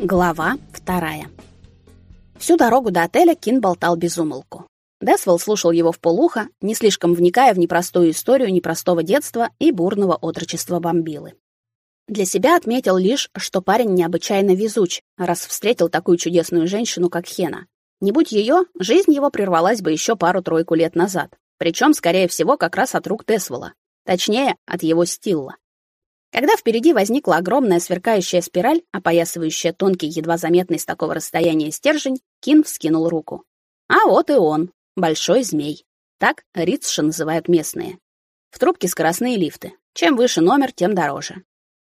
Глава вторая. Всю дорогу до отеля Кин болтал без умолку. Десвелл слушал его вполуха, не слишком вникая в непростую историю непростого детства и бурного отрочества бомбилы. Для себя отметил лишь, что парень необычайно везуч, раз встретил такую чудесную женщину, как Хена. Не будь ее, жизнь его прервалась бы еще пару-тройку лет назад. Причем, скорее всего, как раз от рук Тесвелла. Точнее, от его стилла. Когда впереди возникла огромная сверкающая спираль, опоясывающая тонкий, едва заметный с такого расстояния стержень, Кин вскинул руку. А вот и он, большой змей. Так Ритша называют местные. В трубке скоростные лифты. Чем выше номер, тем дороже.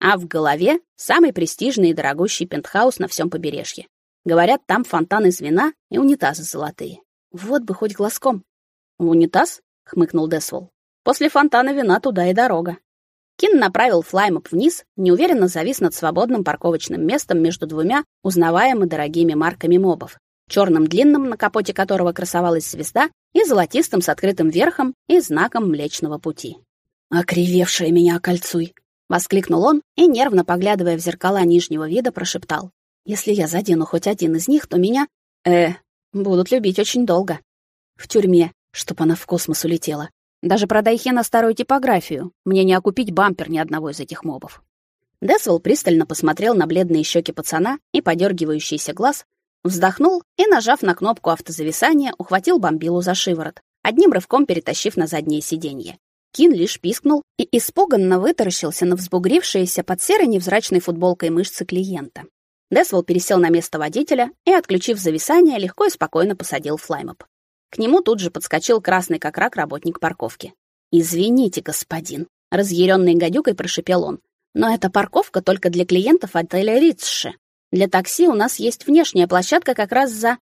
А в голове самый престижный и дорогущий пентхаус на всем побережье. Говорят, там фонтан из вина и унитазы золотые. Вот бы хоть глазком. «В унитаз?» — хмыкнул Десвол. «После фонтана вина туда и дорога». Кин направил флаймоп вниз, неуверенно завис над свободным парковочным местом между двумя узнаваемо дорогими марками мобов. Черным длинным, на капоте которого красовалась звезда, и золотистым с открытым верхом и знаком Млечного Пути. «Окривевшая меня кольцуй!» — воскликнул он и, нервно поглядывая в зеркала нижнего вида, прошептал. «Если я задену хоть один из них, то меня, э, будут любить очень долго. В тюрьме, чтоб она в космос улетела. Даже продай Хена старую типографию. Мне не окупить бампер ни одного из этих мобов. Десвелл пристально посмотрел на бледные щеки пацана и подергивающийся глаз, вздохнул и, нажав на кнопку автозависания, ухватил бомбилу за шиворот, одним рывком перетащив на заднее сиденье. Кин лишь пискнул и испуганно вытаращился на взбугрившиеся под серой невзрачной футболкой мышцы клиента. Десвелл пересел на место водителя и, отключив зависание, легко и спокойно посадил флаймоп. К нему тут же подскочил красный как рак работник парковки. «Извините, господин», — разъяренной гадюкой прошипел он. «Но эта парковка только для клиентов отеля Ритсши. Для такси у нас есть внешняя площадка как раз за...»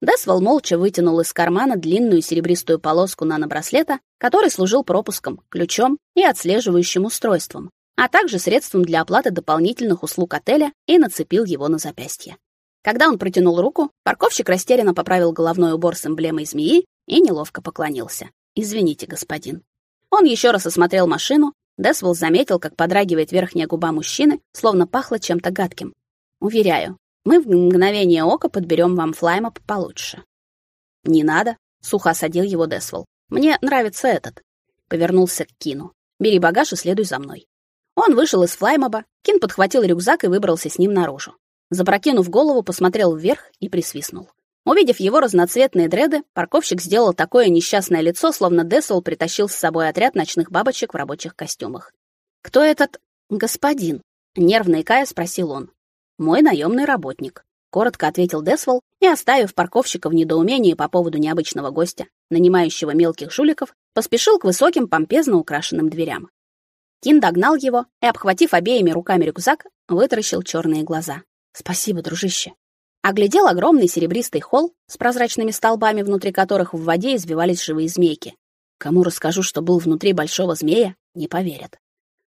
Десвол молча вытянул из кармана длинную серебристую полоску нанобраслета, который служил пропуском, ключом и отслеживающим устройством, а также средством для оплаты дополнительных услуг отеля и нацепил его на запястье. Когда он протянул руку, парковщик растерянно поправил головной убор с эмблемой змеи и неловко поклонился. «Извините, господин». Он еще раз осмотрел машину. Десвелл заметил, как подрагивает верхняя губа мужчины, словно пахло чем-то гадким. «Уверяю, мы в мгновение ока подберем вам флайма получше». «Не надо», — сухо осадил его Десвелл. «Мне нравится этот». Повернулся к Кину. «Бери багаж и следуй за мной». Он вышел из флаймоба, Кин подхватил рюкзак и выбрался с ним наружу. Запрокинув голову, посмотрел вверх и присвистнул. Увидев его разноцветные дреды, парковщик сделал такое несчастное лицо, словно Десел притащил с собой отряд ночных бабочек в рабочих костюмах. «Кто этот господин?» — нервно икая спросил он. «Мой наемный работник», — коротко ответил Десвол и, оставив парковщика в недоумении по поводу необычного гостя, нанимающего мелких жуликов, поспешил к высоким помпезно украшенным дверям. Кин догнал его и, обхватив обеими руками рюкзак, вытаращил черные глаза. Спасибо, дружище. Оглядел огромный серебристый холл с прозрачными столбами, внутри которых в воде извивались живые змейки. Кому расскажу, что был внутри большого змея, не поверят.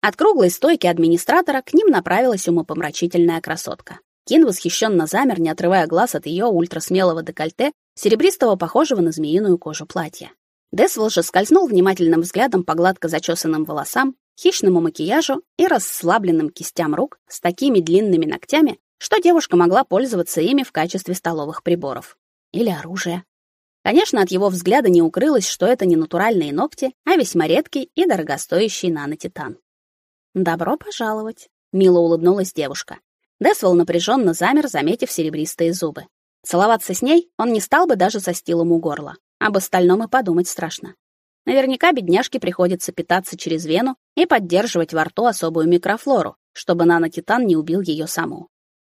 От круглой стойки администратора к ним направилась умопомрачительная красотка. Кин восхищенно замер, не отрывая глаз от ее ультрасмелого декольте, серебристого, похожего на змеиную кожу платья. Десвелл же скользнул внимательным взглядом по гладко зачесанным волосам, хищному макияжу и расслабленным кистям рук с такими длинными ногтями, что девушка могла пользоваться ими в качестве столовых приборов или оружия. Конечно, от его взгляда не укрылось, что это не натуральные ногти, а весьма редкий и дорогостоящий нанотитан. «Добро пожаловать», — мило улыбнулась девушка. Десвелл напряженно замер, заметив серебристые зубы. Целоваться с ней он не стал бы даже со стилом у горла. Об остальном и подумать страшно. Наверняка бедняжке приходится питаться через вену и поддерживать во рту особую микрофлору, чтобы нанотитан не убил ее саму.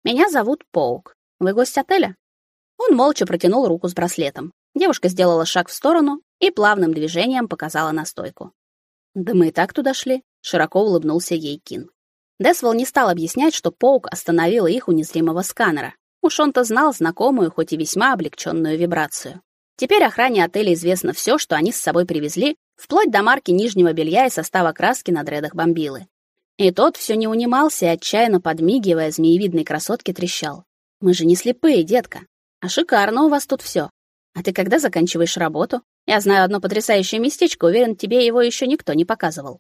Меня зовут Поук. Вы гость отеля? Он молча протянул руку с браслетом. Девушка сделала шаг в сторону и плавным движением показала на стойку. Да мы и так туда шли, широко улыбнулся ей Кин. Десвол не стал объяснять, что Поук остановила их у незримого сканера. Уж он-то знал знакомую, хоть и весьма облегченную вибрацию. Теперь охране отеля известно все, что они с собой привезли, вплоть до марки нижнего белья и состава краски на дредах бомбилы. И тот все не унимался и, отчаянно подмигивая змеевидной красотке, трещал. «Мы же не слепые, детка. А шикарно у вас тут все. А ты когда заканчиваешь работу? Я знаю одно потрясающее местечко, уверен, тебе его еще никто не показывал».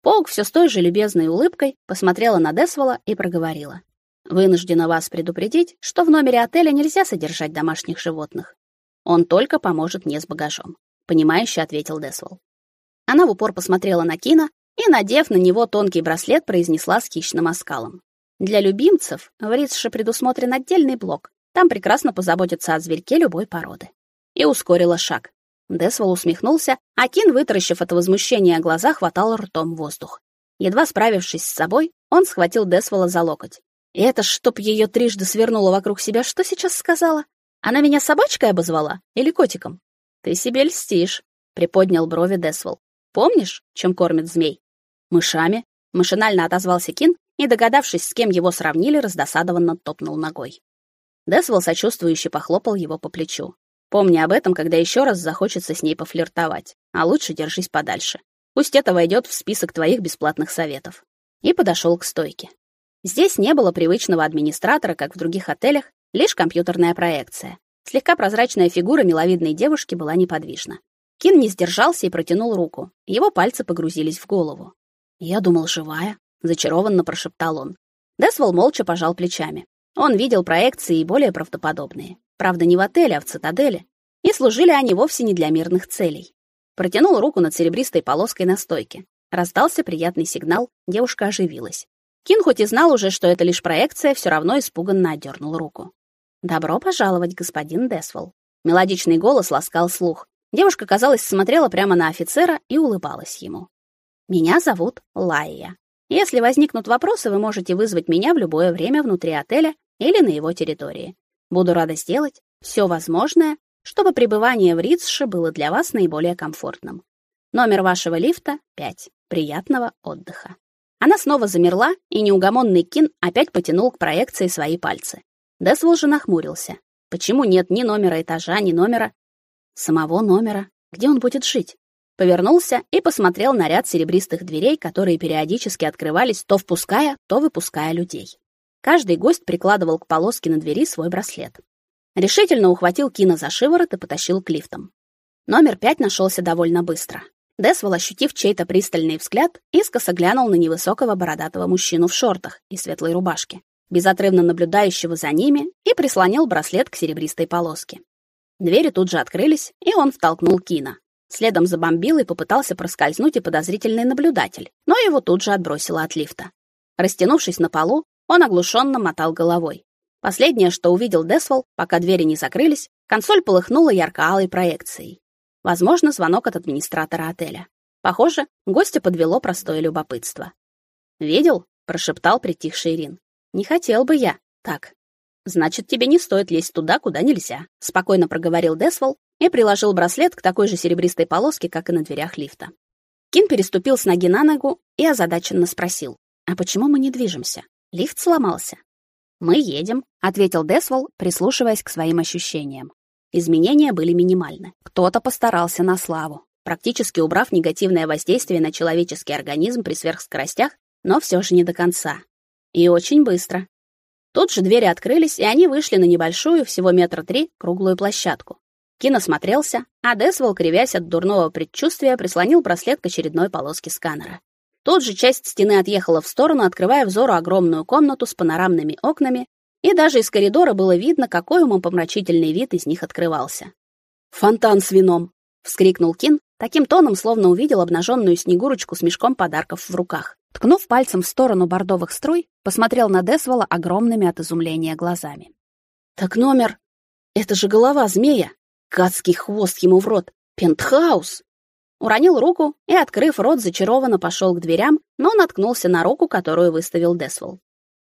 Полк все с той же любезной улыбкой посмотрела на Десвола и проговорила. Вынуждена вас предупредить, что в номере отеля нельзя содержать домашних животных. Он только поможет мне с багажом, понимающе ответил Десвол. Она в упор посмотрела на Кина и, надев на него тонкий браслет, произнесла с хищным оскалом: "Для любимцев в Ритше предусмотрен отдельный блок. Там прекрасно позаботятся о зверьке любой породы". И ускорила шаг. Десвол усмехнулся, а Кин, вытаращив от возмущения глаза, хватал ртом воздух. Едва справившись с собой, он схватил Десвола за локоть. И это чтоб ее трижды свернуло вокруг себя, что сейчас сказала? Она меня собачкой обозвала или котиком? Ты себе льстишь, приподнял брови Десвол. Помнишь, чем кормят змей? Мышами, машинально отозвался Кин и, догадавшись, с кем его сравнили, раздосадованно топнул ногой. Десвол сочувствующе похлопал его по плечу. Помни об этом, когда еще раз захочется с ней пофлиртовать. А лучше держись подальше. Пусть это войдет в список твоих бесплатных советов. И подошел к стойке. Здесь не было привычного администратора, как в других отелях, лишь компьютерная проекция. Слегка прозрачная фигура миловидной девушки была неподвижна. Кин не сдержался и протянул руку. Его пальцы погрузились в голову. "Я думал, живая", зачарованно прошептал он. Десвол молча пожал плечами. Он видел проекции и более правдоподобные. Правда, не в отеле, а в цитадели. И служили они вовсе не для мирных целей. Протянул руку над серебристой полоской на стойке. Раздался приятный сигнал, девушка оживилась. Кин хоть и знал уже, что это лишь проекция, все равно испуганно отдернул руку. «Добро пожаловать, господин Десвол». Мелодичный голос ласкал слух. Девушка, казалось, смотрела прямо на офицера и улыбалась ему. «Меня зовут Лайя. Если возникнут вопросы, вы можете вызвать меня в любое время внутри отеля или на его территории. Буду рада сделать все возможное, чтобы пребывание в Рицше было для вас наиболее комфортным. Номер вашего лифта 5. Приятного отдыха. Она снова замерла, и неугомонный Кин опять потянул к проекции свои пальцы. Десвол же нахмурился. Почему нет ни номера этажа, ни номера самого номера? Где он будет жить? Повернулся и посмотрел на ряд серебристых дверей, которые периодически открывались, то впуская, то выпуская людей. Каждый гость прикладывал к полоске на двери свой браслет. Решительно ухватил Кина за шиворот и потащил к лифтам. Номер пять нашелся довольно быстро. Десвол, ощутив чей-то пристальный взгляд, искоса глянул на невысокого бородатого мужчину в шортах и светлой рубашке, безотрывно наблюдающего за ними, и прислонил браслет к серебристой полоске. Двери тут же открылись, и он втолкнул Кина. Следом забомбил и попытался проскользнуть и подозрительный наблюдатель, но его тут же отбросило от лифта. Растянувшись на полу, он оглушенно мотал головой. Последнее, что увидел Десвол, пока двери не закрылись, консоль полыхнула ярко-алой проекцией. Возможно, звонок от администратора отеля. Похоже, гостя подвело простое любопытство. «Видел?» — прошептал притихший Ирин. «Не хотел бы я. Так. Значит, тебе не стоит лезть туда, куда нельзя», — спокойно проговорил Десвол и приложил браслет к такой же серебристой полоске, как и на дверях лифта. Кин переступил с ноги на ногу и озадаченно спросил. «А почему мы не движемся? Лифт сломался?» «Мы едем», — ответил Десвол, прислушиваясь к своим ощущениям. Изменения были минимальны. Кто-то постарался на славу, практически убрав негативное воздействие на человеческий организм при сверхскоростях, но все же не до конца. И очень быстро. Тут же двери открылись, и они вышли на небольшую, всего метра три, круглую площадку. Кин осмотрелся, а Десвол, кривясь от дурного предчувствия, прислонил браслет к очередной полоске сканера. Тут же часть стены отъехала в сторону, открывая взору огромную комнату с панорамными окнами и даже из коридора было видно, какой умопомрачительный вид из них открывался. «Фонтан с вином!» — вскрикнул Кин, таким тоном, словно увидел обнаженную Снегурочку с мешком подарков в руках. Ткнув пальцем в сторону бордовых струй, посмотрел на Десвола огромными от изумления глазами. «Так номер... Это же голова змея! Гадский хвост ему в рот! Пентхаус!» Уронил руку и, открыв рот, зачарованно пошел к дверям, но наткнулся на руку, которую выставил Десвол.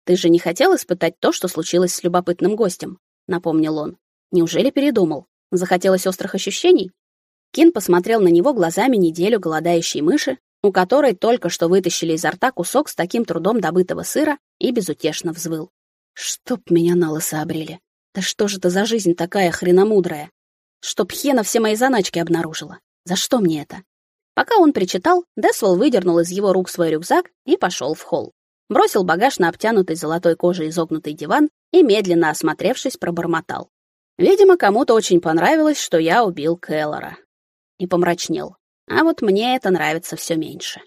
Ты же не хотел испытать то, что случилось с любопытным гостем, напомнил он. Неужели передумал? Захотелось острых ощущений? Кин посмотрел на него глазами неделю голодающей мыши, у которой только что вытащили изо рта кусок с таким трудом добытого сыра, и безутешно взвыл. Чтоб меня на лысо обрели. Да что же это за жизнь такая хреномудрая? Чтоб Хена все мои заначки обнаружила. За что мне это? Пока он причитал, Десвол выдернул из его рук свой рюкзак и пошел в холл бросил багаж на обтянутый золотой кожей изогнутый диван и, медленно осмотревшись, пробормотал. Видимо, кому-то очень понравилось, что я убил Келлора. И помрачнел. А вот мне это нравится все меньше.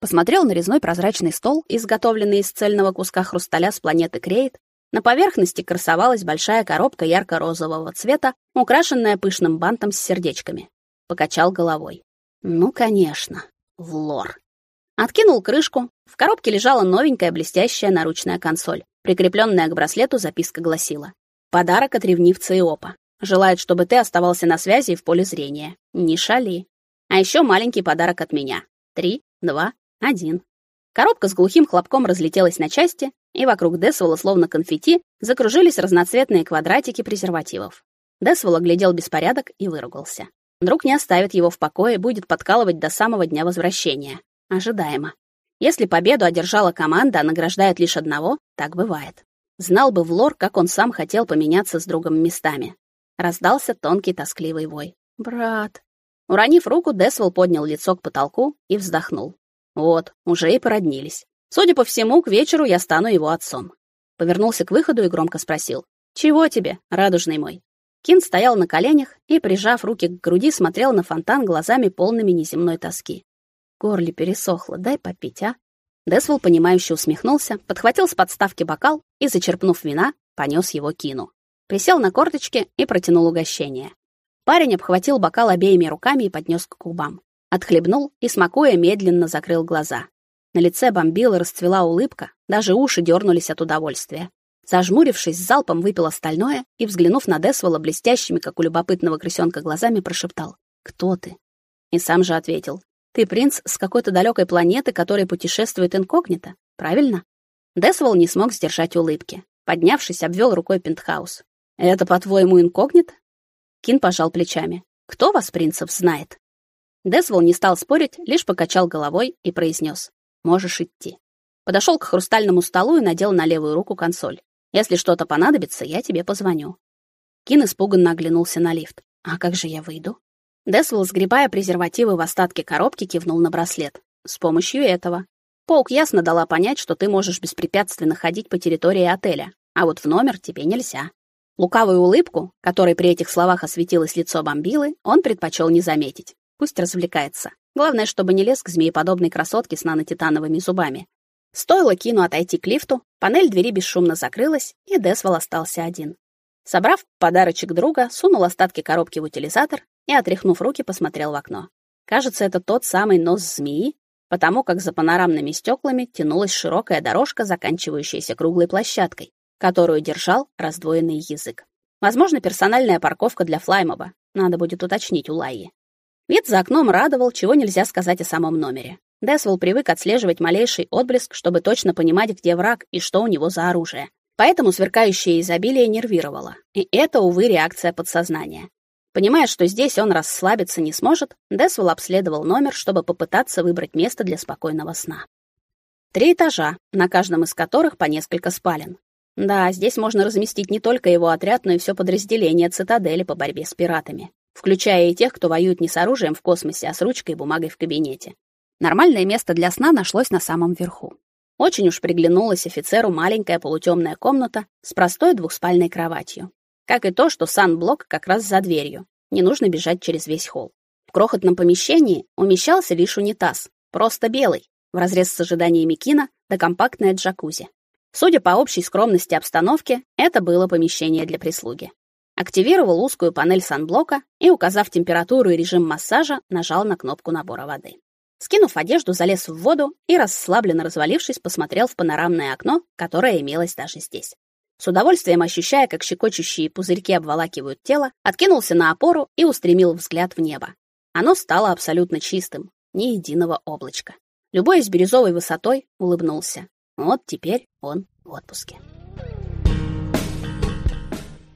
посмотрел на резной прозрачный стол, изготовленный из цельного куска хрусталя с планеты Крейт. На поверхности красовалась большая коробка ярко-розового цвета, украшенная пышным бантом с сердечками. Покачал головой. Ну, конечно, в лор. Откинул крышку. В коробке лежала новенькая блестящая наручная консоль. Прикрепленная к браслету записка гласила: "Подарок от ревнивца Иопа. Желает, чтобы ты оставался на связи и в поле зрения. Не шали. А еще маленький подарок от меня. Три, два, один". Коробка с глухим хлопком разлетелась на части, и вокруг Десвола, словно конфетти, закружились разноцветные квадратики презервативов. Десвол оглядел беспорядок и выругался. Друг не оставит его в покое, будет подкалывать до самого дня возвращения. Ожидаемо. Если победу одержала команда, а награждают лишь одного, так бывает. Знал бы Влор, как он сам хотел поменяться с другом местами. Раздался тонкий тоскливый вой. «Брат». Уронив руку, Десвол поднял лицо к потолку и вздохнул. Вот, уже и породнились. Судя по всему, к вечеру я стану его отцом. Повернулся к выходу и громко спросил. «Чего тебе, радужный мой?» Кин стоял на коленях и, прижав руки к груди, смотрел на фонтан глазами полными неземной тоски. Горле пересохло, дай попить, а? Десвол, понимающе усмехнулся, подхватил с подставки бокал и, зачерпнув вина, понес его Кину. Присел на корточки и протянул угощение. Парень обхватил бокал обеими руками и поднес к губам. Отхлебнул и, смакуя, медленно закрыл глаза. На лице бомбила расцвела улыбка, даже уши дернулись от удовольствия. Зажмурившись, залпом выпил остальное и, взглянув на Десвола блестящими, как у любопытного крысенка, глазами, прошептал «Кто ты?» И сам же ответил ты принц с какой-то далекой планеты, который путешествует инкогнито, правильно? Десвол не смог сдержать улыбки. Поднявшись, обвел рукой пентхаус. Это, по-твоему, инкогнито? Кин пожал плечами. Кто вас, принцев, знает? Десвол не стал спорить, лишь покачал головой и произнес: "Можешь идти". Подошел к хрустальному столу и надел на левую руку консоль. Если что-то понадобится, я тебе позвоню. Кин испуганно оглянулся на лифт. А как же я выйду? Десвелл, сгребая презервативы в остатки коробки, кивнул на браслет. С помощью этого. Полк ясно дала понять, что ты можешь беспрепятственно ходить по территории отеля, а вот в номер тебе нельзя. Лукавую улыбку, которой при этих словах осветилось лицо бомбилы, он предпочел не заметить. Пусть развлекается. Главное, чтобы не лез к змееподобной красотке с нанотитановыми зубами. Стоило Кину отойти к лифту, панель двери бесшумно закрылась, и Десвелл остался один. Собрав подарочек друга, сунул остатки коробки в утилизатор и, отряхнув руки, посмотрел в окно. Кажется, это тот самый нос змеи, потому как за панорамными стеклами тянулась широкая дорожка, заканчивающаяся круглой площадкой, которую держал раздвоенный язык. Возможно, персональная парковка для Флаймоба. Надо будет уточнить у Лайи. Вид за окном радовал, чего нельзя сказать о самом номере. Десвелл привык отслеживать малейший отблеск, чтобы точно понимать, где враг и что у него за оружие. Поэтому сверкающее изобилие нервировало. И это, увы, реакция подсознания. Понимая, что здесь он расслабиться не сможет, Десвелл обследовал номер, чтобы попытаться выбрать место для спокойного сна. Три этажа, на каждом из которых по несколько спален. Да, здесь можно разместить не только его отряд, но и все подразделение цитадели по борьбе с пиратами, включая и тех, кто воюет не с оружием в космосе, а с ручкой и бумагой в кабинете. Нормальное место для сна нашлось на самом верху. Очень уж приглянулась офицеру маленькая полутемная комната с простой двухспальной кроватью. Как и то, что санблок как раз за дверью. Не нужно бежать через весь холл. В крохотном помещении умещался лишь унитаз, просто белый, в разрез с ожиданиями Кина, да компактное джакузи. Судя по общей скромности обстановки, это было помещение для прислуги. Активировал узкую панель санблока и, указав температуру и режим массажа, нажал на кнопку набора воды. Скинув одежду, залез в воду и, расслабленно развалившись, посмотрел в панорамное окно, которое имелось даже здесь. С удовольствием ощущая, как щекочущие пузырьки обволакивают тело, откинулся на опору и устремил взгляд в небо. Оно стало абсолютно чистым, ни единого облачка. Любой с бирюзовой высотой улыбнулся. Вот теперь он в отпуске.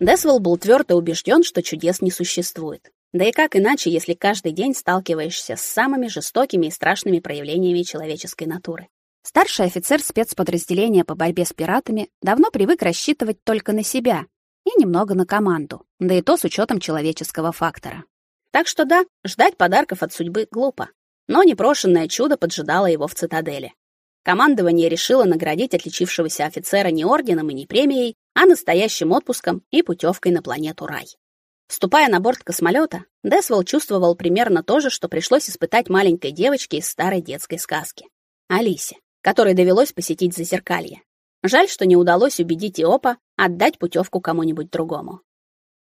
Десвелл был твердо убежден, что чудес не существует. Да и как иначе, если каждый день сталкиваешься с самыми жестокими и страшными проявлениями человеческой натуры? Старший офицер спецподразделения по борьбе с пиратами давно привык рассчитывать только на себя и немного на команду, да и то с учетом человеческого фактора. Так что да, ждать подарков от судьбы глупо. Но непрошенное чудо поджидало его в цитадели. Командование решило наградить отличившегося офицера не орденом и не премией, а настоящим отпуском и путевкой на планету Рай. Вступая на борт космолета, Десвелл чувствовал примерно то же, что пришлось испытать маленькой девочке из старой детской сказки. Алисе, которой довелось посетить Зазеркалье. Жаль, что не удалось убедить Иопа отдать путевку кому-нибудь другому.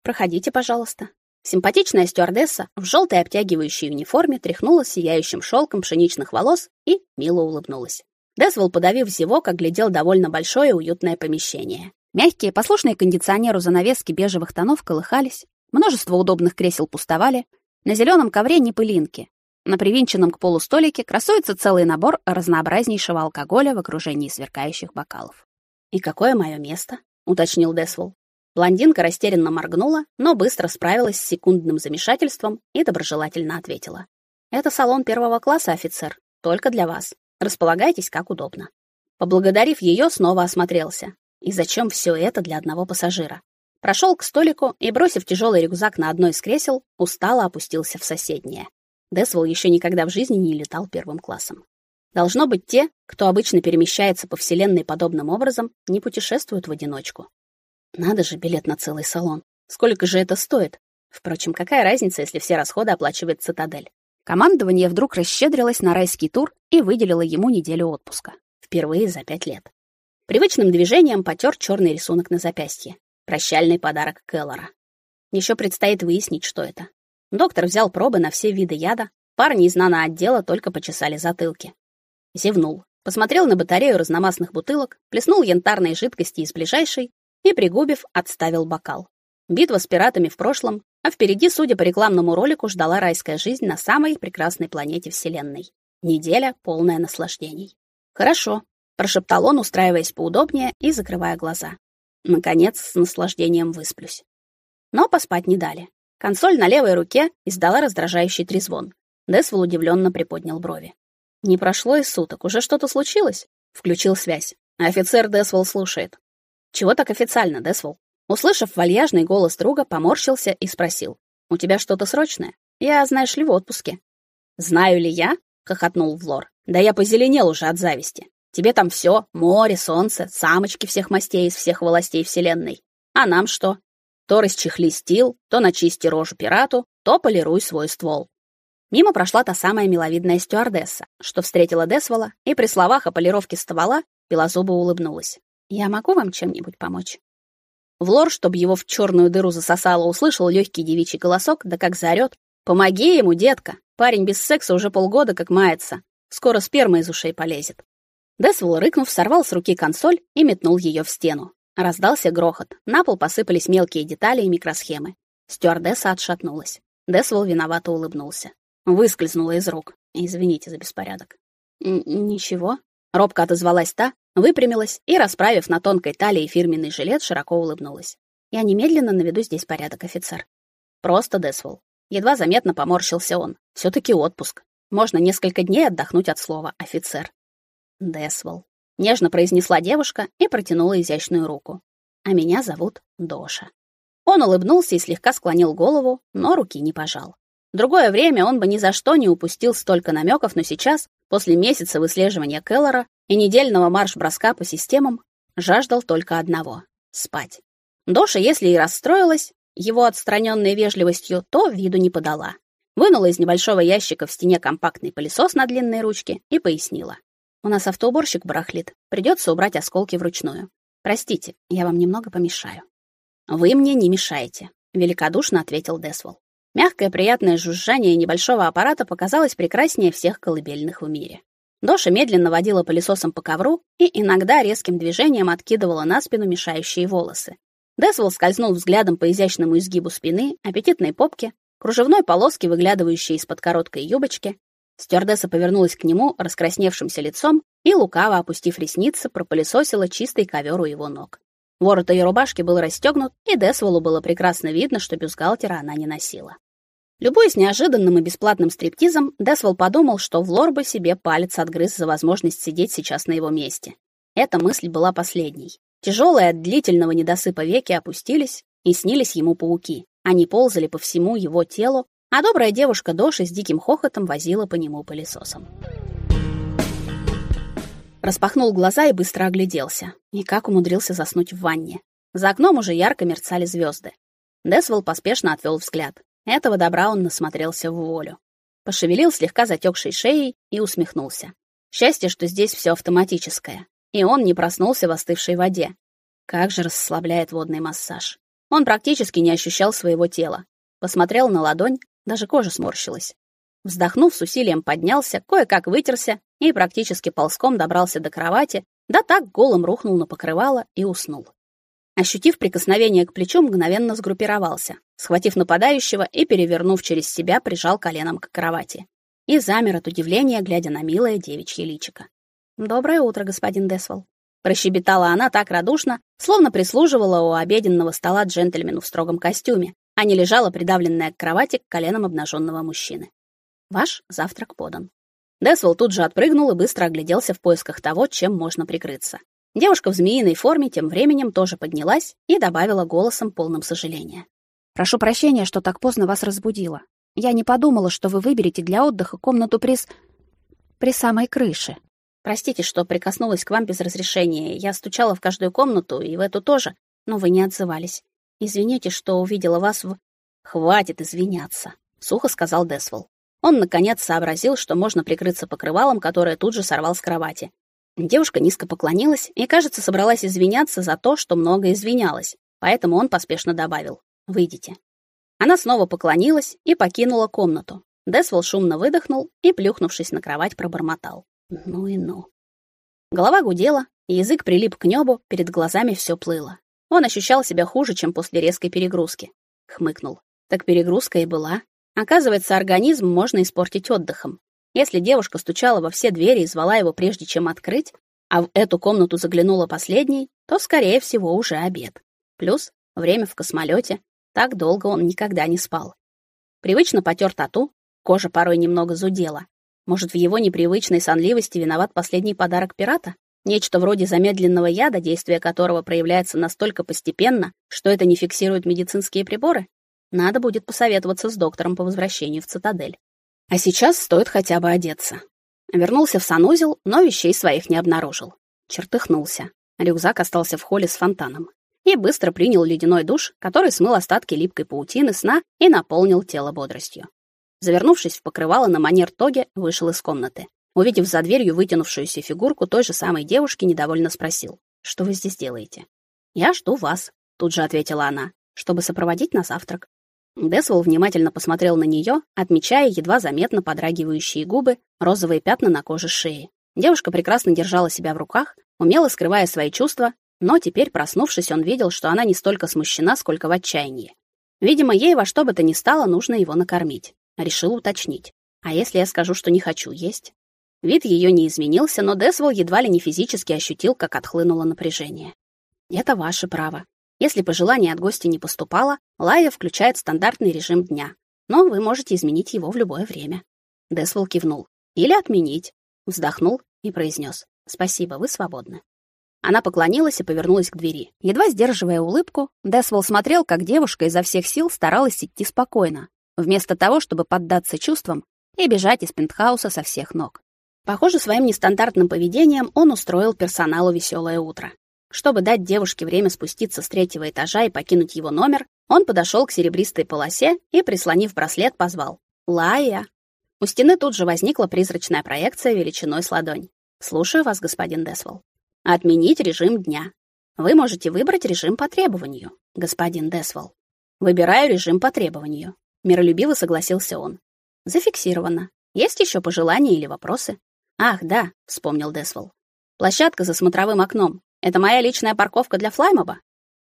Проходите, пожалуйста. Симпатичная стюардесса в желтой обтягивающей униформе тряхнула сияющим шелком пшеничных волос и мило улыбнулась. Десвелл, подавив зевок, оглядел довольно большое уютное помещение. Мягкие, послушные кондиционеру занавески бежевых тонов колыхались, множество удобных кресел пустовали, на зеленом ковре не пылинки. На привинченном к полу столике красуется целый набор разнообразнейшего алкоголя в окружении сверкающих бокалов. «И какое мое место?» — уточнил Десвелл. Блондинка растерянно моргнула, но быстро справилась с секундным замешательством и доброжелательно ответила. «Это салон первого класса, офицер. Только для вас. Располагайтесь как удобно». Поблагодарив ее, снова осмотрелся. И зачем все это для одного пассажира? Прошел к столику и, бросив тяжелый рюкзак на одно из кресел, устало опустился в соседнее. Десвелл еще никогда в жизни не летал первым классом. Должно быть, те, кто обычно перемещается по вселенной подобным образом, не путешествуют в одиночку. Надо же, билет на целый салон. Сколько же это стоит? Впрочем, какая разница, если все расходы оплачивает Цитадель? Командование вдруг расщедрилось на райский тур и выделило ему неделю отпуска. Впервые за пять лет. Привычным движением потер черный рисунок на запястье. Прощальный подарок Келлора. Еще предстоит выяснить, что это. Доктор взял пробы на все виды яда. Парни из наноотдела только почесали затылки. Зевнул. Посмотрел на батарею разномастных бутылок, плеснул янтарной жидкости из ближайшей и, пригубив, отставил бокал. Битва с пиратами в прошлом, а впереди, судя по рекламному ролику, ждала райская жизнь на самой прекрасной планете Вселенной. Неделя, полная наслаждений. «Хорошо», — прошептал он, устраиваясь поудобнее и закрывая глаза. Наконец, с наслаждением высплюсь. Но поспать не дали. Консоль на левой руке издала раздражающий трезвон. Десвол удивленно приподнял брови. Не прошло и суток, уже что-то случилось? Включил связь. Офицер Десвол слушает. Чего так официально, Десвол? Услышав вальяжный голос друга, поморщился и спросил: "У тебя что-то срочное? Я, знаешь ли, в отпуске". "Знаю ли я?" хохотнул Влор. "Да я позеленел уже от зависти. Тебе там все: море, солнце, самочки всех мастей из всех властей вселенной. А нам что? То расчехли стил, то начисти рожу пирату, то полируй свой ствол. Мимо прошла та самая миловидная стюардесса, что встретила Десвола, и при словах о полировке ствола белозубо улыбнулась. Я могу вам чем-нибудь помочь? В лор, чтобы его в черную дыру засосало, услышал легкий девичий голосок, да как заорет. «Помоги ему, детка! Парень без секса уже полгода как мается. Скоро сперма из ушей полезет». Десвол, рыкнув, сорвал с руки консоль и метнул ее в стену. Раздался грохот. На пол посыпались мелкие детали и микросхемы. Стюардесса отшатнулась. Десвол виновато улыбнулся. Выскользнула из рук. Извините за беспорядок. «Ничего», — робко отозвалась та, выпрямилась и, расправив на тонкой талии фирменный жилет, широко улыбнулась. Я немедленно наведу здесь порядок, офицер. Просто Десвол. Едва заметно поморщился он. все таки отпуск. Можно несколько дней отдохнуть от слова офицер. Десвол. Нежно произнесла девушка и протянула изящную руку. А меня зовут Доша. Он улыбнулся и слегка склонил голову, но руки не пожал. В другое время он бы ни за что не упустил столько намеков, но сейчас, после месяца выслеживания Келлера, и недельного марш-броска по системам жаждал только одного — спать. Доша, если и расстроилась его отстраненной вежливостью, то виду не подала. Вынула из небольшого ящика в стене компактный пылесос на длинной ручке и пояснила. «У нас автоуборщик барахлит, придется убрать осколки вручную. Простите, я вам немного помешаю». «Вы мне не мешаете», — великодушно ответил Десвол. Мягкое приятное жужжание небольшого аппарата показалось прекраснее всех колыбельных в мире. Доша медленно водила пылесосом по ковру и иногда резким движением откидывала на спину мешающие волосы. Десвол скользнул взглядом по изящному изгибу спины, аппетитной попке, кружевной полоске, выглядывающей из-под короткой юбочки. Стюардесса повернулась к нему раскрасневшимся лицом и, лукаво опустив ресницы, пропылесосила чистый ковер у его ног. Ворот ее рубашки был расстегнут, и Десволу было прекрасно видно, что бюстгальтера она не носила. Любуясь неожиданным и бесплатным стриптизом, Десвол подумал, что в лор бы себе палец отгрыз за возможность сидеть сейчас на его месте. Эта мысль была последней. Тяжелые от длительного недосыпа веки опустились, и снились ему пауки. Они ползали по всему его телу, а добрая девушка Доша с диким хохотом возила по нему пылесосом. Распахнул глаза и быстро огляделся. И как умудрился заснуть в ванне. За окном уже ярко мерцали звезды. Десвол поспешно отвел взгляд. Этого добра он насмотрелся в волю. Пошевелил слегка затекшей шеей и усмехнулся. Счастье, что здесь все автоматическое, и он не проснулся в остывшей воде. Как же расслабляет водный массаж. Он практически не ощущал своего тела. Посмотрел на ладонь, даже кожа сморщилась. Вздохнув, с усилием поднялся, кое-как вытерся и практически ползком добрался до кровати, да так голым рухнул на покрывало и уснул. Ощутив прикосновение к плечу, мгновенно сгруппировался, схватив нападающего и, перевернув через себя, прижал коленом к кровати. И замер от удивления, глядя на милое девичье личико. «Доброе утро, господин Десвол», — прощебетала она так радушно, словно прислуживала у обеденного стола джентльмену в строгом костюме, а не лежала придавленная к кровати к коленам обнаженного мужчины. «Ваш завтрак подан». Десвол тут же отпрыгнул и быстро огляделся в поисках того, чем можно прикрыться. Девушка в змеиной форме тем временем тоже поднялась и добавила голосом полным сожаления. «Прошу прощения, что так поздно вас разбудила. Я не подумала, что вы выберете для отдыха комнату при... при самой крыше. Простите, что прикоснулась к вам без разрешения. Я стучала в каждую комнату и в эту тоже, но вы не отзывались. Извините, что увидела вас в... Хватит извиняться, сухо сказал Десвол. Он наконец сообразил, что можно прикрыться покрывалом, которое тут же сорвал с кровати, Девушка низко поклонилась и, кажется, собралась извиняться за то, что много извинялась, поэтому он поспешно добавил «Выйдите». Она снова поклонилась и покинула комнату. Десвол шумно выдохнул и, плюхнувшись на кровать, пробормотал. Ну и ну. Голова гудела, язык прилип к небу, перед глазами все плыло. Он ощущал себя хуже, чем после резкой перегрузки. Хмыкнул. Так перегрузка и была. Оказывается, организм можно испортить отдыхом. Если девушка стучала во все двери и звала его прежде чем открыть, а в эту комнату заглянула последней, то, скорее всего, уже обед. Плюс время в космолете. Так долго он никогда не спал. Привычно потер тату, кожа порой немного зудела. Может, в его непривычной сонливости виноват последний подарок пирата? Нечто вроде замедленного яда, действие которого проявляется настолько постепенно, что это не фиксируют медицинские приборы? Надо будет посоветоваться с доктором по возвращению в цитадель. А сейчас стоит хотя бы одеться. Вернулся в санузел, но вещей своих не обнаружил. Чертыхнулся. Рюкзак остался в холле с фонтаном. И быстро принял ледяной душ, который смыл остатки липкой паутины сна и наполнил тело бодростью. Завернувшись в покрывало на манер тоги, вышел из комнаты. Увидев за дверью вытянувшуюся фигурку той же самой девушки, недовольно спросил: "Что вы здесь делаете?" "Я жду вас", тут же ответила она, "чтобы сопроводить на завтрак". Десвол внимательно посмотрел на нее, отмечая едва заметно подрагивающие губы, розовые пятна на коже шеи. Девушка прекрасно держала себя в руках, умело скрывая свои чувства, но теперь, проснувшись, он видел, что она не столько смущена, сколько в отчаянии. Видимо, ей во что бы то ни стало нужно его накормить. Решил уточнить. А если я скажу, что не хочу есть? Вид ее не изменился, но Десвол едва ли не физически ощутил, как отхлынуло напряжение. Это ваше право, если пожелание от гостя не поступало, Лая включает стандартный режим дня, но вы можете изменить его в любое время. Десвол кивнул. Или отменить. Вздохнул и произнес: "Спасибо, вы свободны". Она поклонилась и повернулась к двери. Едва сдерживая улыбку, Десвол смотрел, как девушка изо всех сил старалась идти спокойно, вместо того, чтобы поддаться чувствам и бежать из пентхауса со всех ног. Похоже, своим нестандартным поведением он устроил персоналу веселое утро. Чтобы дать девушке время спуститься с третьего этажа и покинуть его номер, он подошел к серебристой полосе и, прислонив браслет, позвал «Лая». У стены тут же возникла призрачная проекция величиной с ладонь. «Слушаю вас, господин Десвол. Отменить режим дня. Вы можете выбрать режим по требованию, господин Десвол. Выбираю режим по требованию. Миролюбиво согласился он. Зафиксировано. Есть еще пожелания или вопросы? Ах, да, вспомнил Десвол. Площадка за смотровым окном. Это моя личная парковка для флаймоба.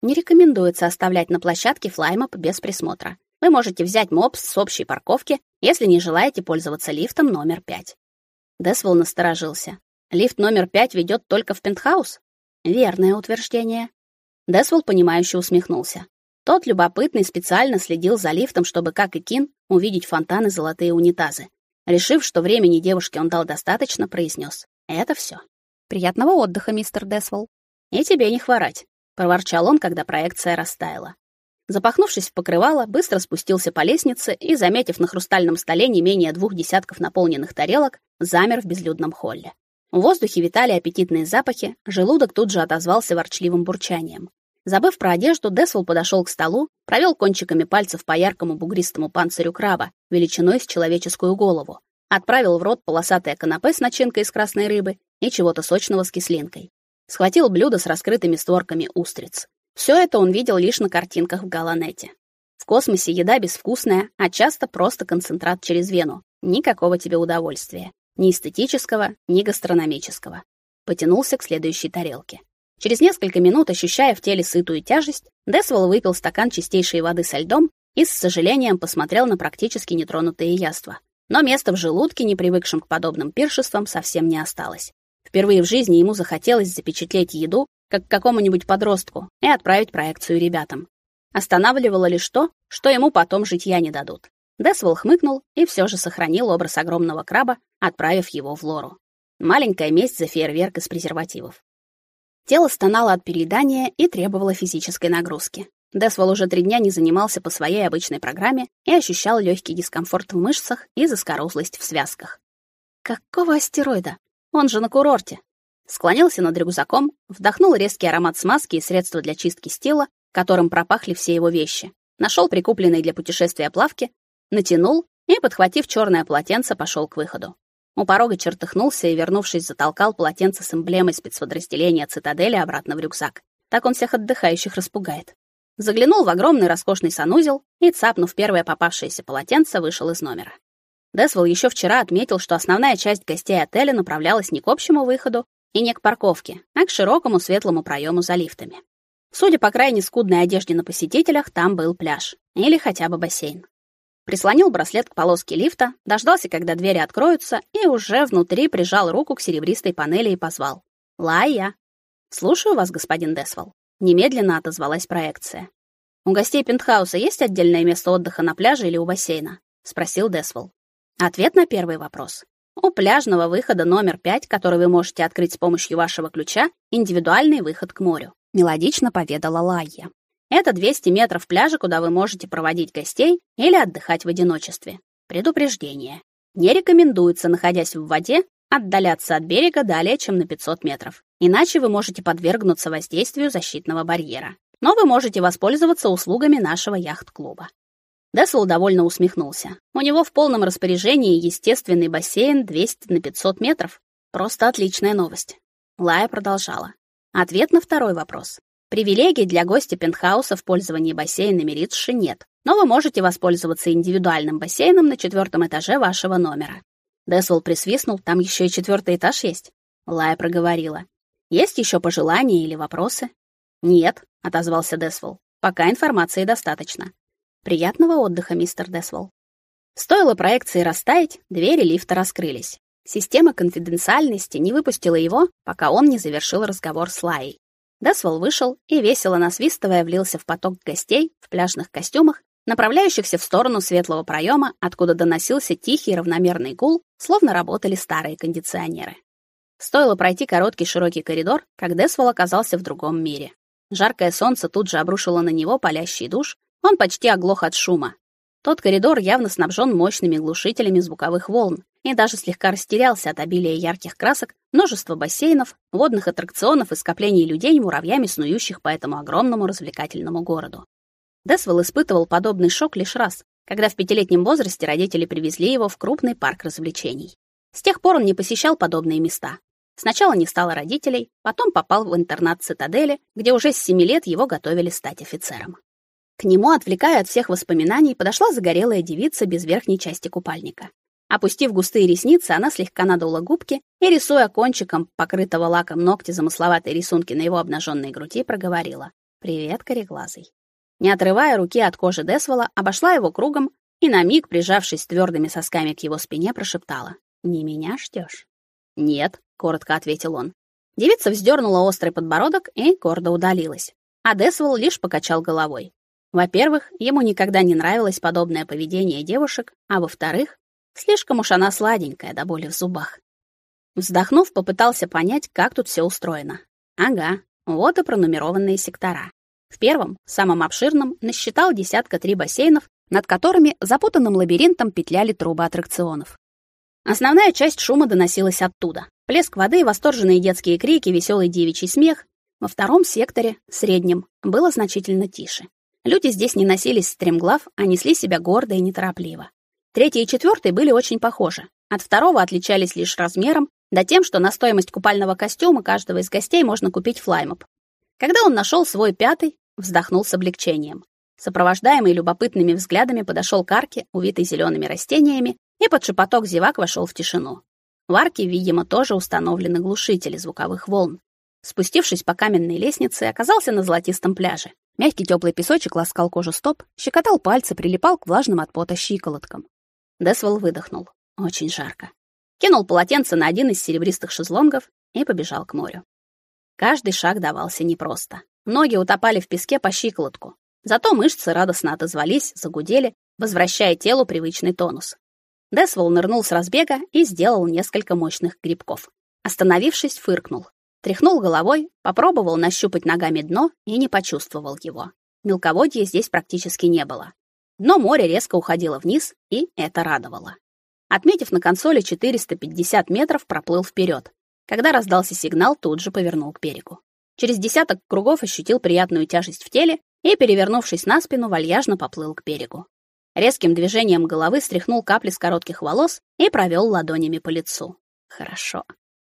Не рекомендуется оставлять на площадке флаймоб без присмотра. Вы можете взять мопс с общей парковки, если не желаете пользоваться лифтом номер 5. Десвол насторожился. Лифт номер 5 ведет только в пентхаус? Верное утверждение. Десвол понимающе усмехнулся. Тот любопытный специально следил за лифтом, чтобы, как и Кин, увидеть фонтаны золотые унитазы. Решив, что времени девушке он дал достаточно, произнес: "Это все. Приятного отдыха, мистер Десвол. И тебе не хворать, проворчал он, когда проекция растаяла. Запахнувшись в покрывало, быстро спустился по лестнице и, заметив на хрустальном столе не менее двух десятков наполненных тарелок, замер в безлюдном холле. В воздухе витали аппетитные запахи, желудок тут же отозвался ворчливым бурчанием. Забыв про одежду, Десвол подошел к столу, провел кончиками пальцев по яркому бугристому панцирю краба, величиной с человеческую голову, отправил в рот полосатое канапе с начинкой из красной рыбы и чего-то сочного с кислинкой. Схватил блюдо с раскрытыми створками устриц. Все это он видел лишь на картинках в Галанете. В космосе еда безвкусная, а часто просто концентрат через вену. Никакого тебе удовольствия. Ни эстетического, ни гастрономического. Потянулся к следующей тарелке. Через несколько минут, ощущая в теле сытую тяжесть, Десвол выпил стакан чистейшей воды со льдом и с сожалением посмотрел на практически нетронутые яства. Но места в желудке, не привыкшем к подобным пиршествам, совсем не осталось. Впервые в жизни ему захотелось запечатлеть еду, как какому-нибудь подростку, и отправить проекцию ребятам. Останавливало лишь то, что ему потом житья не дадут. Десвол хмыкнул и все же сохранил образ огромного краба, отправив его в лору. Маленькая месть за фейерверк из презервативов. Тело стонало от переедания и требовало физической нагрузки. Десвол уже три дня не занимался по своей обычной программе и ощущал легкий дискомфорт в мышцах и заскорузлость в связках. Какого астероида? Он же на курорте. Склонился над рюкзаком, вдохнул резкий аромат смазки и средства для чистки стила, которым пропахли все его вещи. Нашел прикупленные для путешествия плавки, натянул и, подхватив черное полотенце, пошел к выходу. У порога чертыхнулся и, вернувшись, затолкал полотенце с эмблемой спецподразделения цитадели обратно в рюкзак. Так он всех отдыхающих распугает. Заглянул в огромный роскошный санузел и, цапнув первое попавшееся полотенце, вышел из номера. Десвелл еще вчера отметил, что основная часть гостей отеля направлялась не к общему выходу и не к парковке, а к широкому светлому проему за лифтами. Судя по крайне скудной одежде на посетителях, там был пляж или хотя бы бассейн прислонил браслет к полоске лифта, дождался, когда двери откроются, и уже внутри прижал руку к серебристой панели и позвал. «Лая!» «Слушаю вас, господин Десвал». Немедленно отозвалась проекция. «У гостей пентхауса есть отдельное место отдыха на пляже или у бассейна?» — спросил Десвал. Ответ на первый вопрос. У пляжного выхода номер пять, который вы можете открыть с помощью вашего ключа, индивидуальный выход к морю, мелодично поведала Лайя. Это 200 метров пляжа, куда вы можете проводить гостей или отдыхать в одиночестве. Предупреждение. Не рекомендуется, находясь в воде, отдаляться от берега далее, чем на 500 метров. Иначе вы можете подвергнуться воздействию защитного барьера. Но вы можете воспользоваться услугами нашего яхт-клуба. Десвелл довольно усмехнулся. У него в полном распоряжении естественный бассейн 200 на 500 метров. Просто отличная новость. Лая продолжала. Ответ на второй вопрос. Привилегий для гостя пентхауса в пользовании бассейнами Ритши нет, но вы можете воспользоваться индивидуальным бассейном на четвертом этаже вашего номера. Десвелл присвистнул, там еще и четвертый этаж есть. Лая проговорила. Есть еще пожелания или вопросы? Нет, отозвался Десвелл. Пока информации достаточно. Приятного отдыха, мистер Десвелл. Стоило проекции растаять, двери лифта раскрылись. Система конфиденциальности не выпустила его, пока он не завершил разговор с Лаей. Десвол вышел и, весело насвистывая, влился в поток гостей в пляжных костюмах, направляющихся в сторону светлого проема, откуда доносился тихий равномерный гул, словно работали старые кондиционеры. Стоило пройти короткий широкий коридор, как Десвол оказался в другом мире. Жаркое солнце тут же обрушило на него палящий душ, он почти оглох от шума. Тот коридор явно снабжен мощными глушителями звуковых волн, и даже слегка растерялся от обилия ярких красок, множества бассейнов, водных аттракционов и скоплений людей, муравьями снующих по этому огромному развлекательному городу. Десвелл испытывал подобный шок лишь раз, когда в пятилетнем возрасте родители привезли его в крупный парк развлечений. С тех пор он не посещал подобные места. Сначала не стало родителей, потом попал в интернат цитадели, где уже с семи лет его готовили стать офицером. К нему, отвлекая от всех воспоминаний, подошла загорелая девица без верхней части купальника. Опустив густые ресницы, она слегка надула губки и, рисуя кончиком покрытого лаком ногти замысловатые рисунки на его обнаженной груди, проговорила. «Привет, кореглазый». Не отрывая руки от кожи Десвола, обошла его кругом и на миг, прижавшись твердыми сосками к его спине, прошептала. «Не меня ждешь?» «Нет», — коротко ответил он. Девица вздернула острый подбородок и гордо удалилась. А Десвол лишь покачал головой. Во-первых, ему никогда не нравилось подобное поведение девушек, а во-вторых, Слишком уж она сладенькая до боли в зубах. Вздохнув, попытался понять, как тут все устроено. Ага, вот и пронумерованные сектора. В первом, самом обширном, насчитал десятка три бассейнов, над которыми запутанным лабиринтом петляли трубы аттракционов. Основная часть шума доносилась оттуда. Плеск воды, восторженные детские крики, веселый девичий смех. Во втором секторе, среднем, было значительно тише. Люди здесь не носились стремглав, а несли себя гордо и неторопливо. Третий и четвертый были очень похожи. От второго отличались лишь размером, да тем, что на стоимость купального костюма каждого из гостей можно купить флаймоп. Когда он нашел свой пятый, вздохнул с облегчением. Сопровождаемый любопытными взглядами подошел к арке, увитой зелеными растениями, и под шепоток зевак вошел в тишину. В арке, видимо, тоже установлены глушители звуковых волн. Спустившись по каменной лестнице, оказался на золотистом пляже. Мягкий теплый песочек ласкал кожу стоп, щекотал пальцы, прилипал к влажным от пота щиколоткам. Десвол выдохнул. Очень жарко. Кинул полотенце на один из серебристых шезлонгов и побежал к морю. Каждый шаг давался непросто. Ноги утопали в песке по щиколотку. Зато мышцы радостно отозвались, загудели, возвращая телу привычный тонус. Десвол нырнул с разбега и сделал несколько мощных грибков. Остановившись, фыркнул. Тряхнул головой, попробовал нащупать ногами дно и не почувствовал его. Мелководья здесь практически не было. Дно моря резко уходило вниз, и это радовало. Отметив на консоли 450 метров, проплыл вперед. Когда раздался сигнал, тут же повернул к берегу. Через десяток кругов ощутил приятную тяжесть в теле и, перевернувшись на спину, вальяжно поплыл к берегу. Резким движением головы стряхнул капли с коротких волос и провел ладонями по лицу. Хорошо.